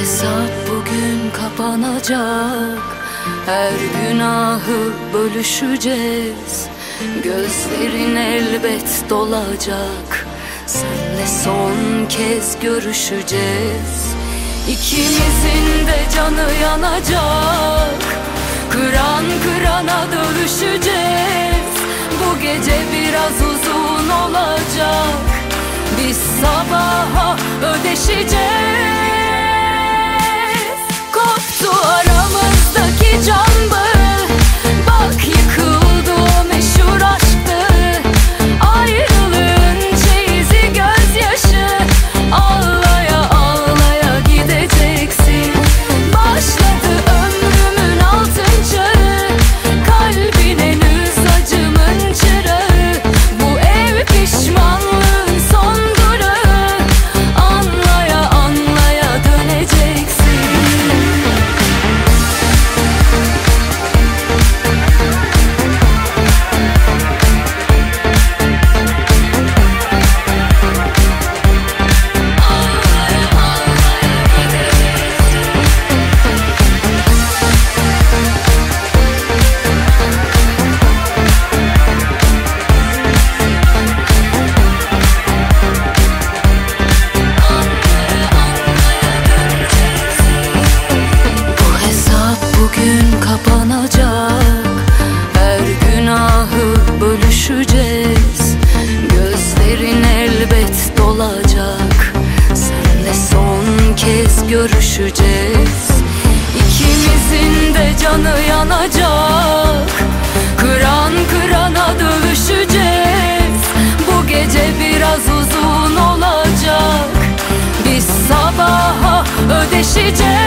hesap bugün kapanacak. Her günahı bölüşeceğiz. Gözlerin elbet dolacak. Senle son kez görüşeceğiz. İkimizin de canı yanacak. Kıran kırana dövüşeceğiz. Bu gece biraz uzun olacak. Biz sabaha ödeşeceğiz kez görüşeceğiz. İkimizin de canı yanacak. Kıran kırana dövüşeceğiz. Bu gece biraz uzun olacak. Biz sabaha ödeşeceğiz.